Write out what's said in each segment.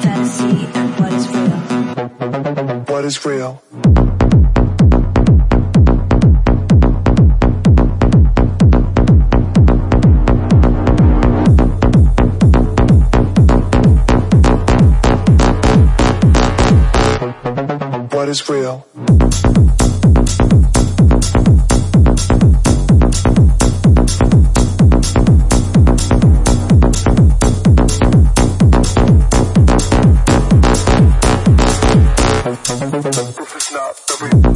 fantasy what is real. What is real? What is real? This is not the real.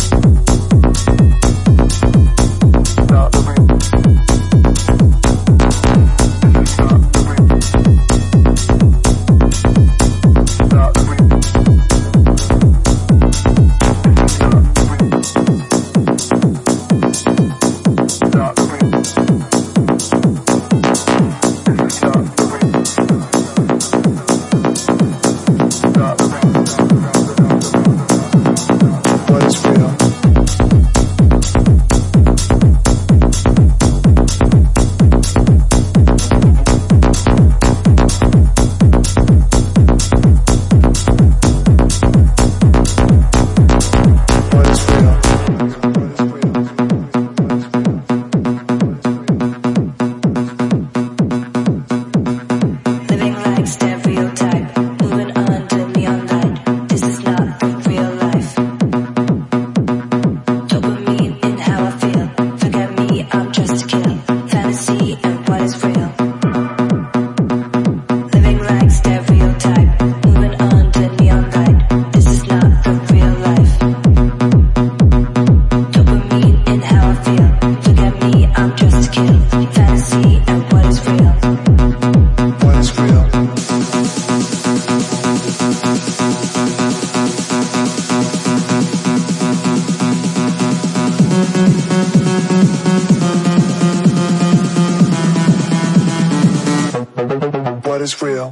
is real.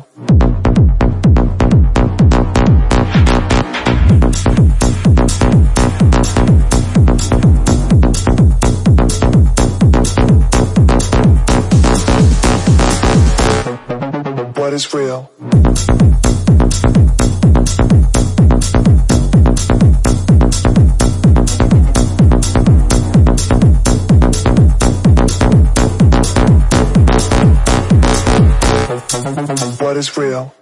What is real? What is real?